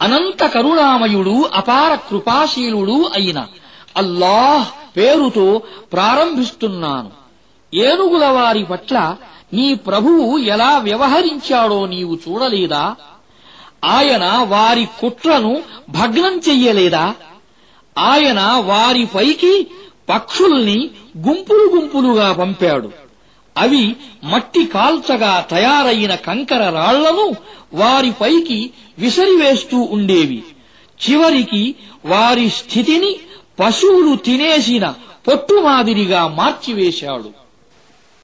అనంత కరుణామయుడు అపార కృపాశీలుడు అయిన అల్లాహ్ పేరుతో ప్రారంభిస్తున్నాను. ఏనుగుల వారి పట్ల నీ ప్రభువు ఎలా వ్యవహరించాడో నీవు చూడలేదా? ఆయన వారి కుట్రను భగ్నం చెయ్యలేదా? ఆయన వారిపైకి పక్షుల్ని గుంపులు గుంపులుగా పంపాడు. అవి మట్టి కాల్చగా తయారైన కంకర రాళ్ళను వారిపైకి విసిరివేస్తూ ఉండేవి. చివరికి వారి స్థితిని పశువులు తినేసిన పొట్టు మాదిరిగా మార్చివేశాడు.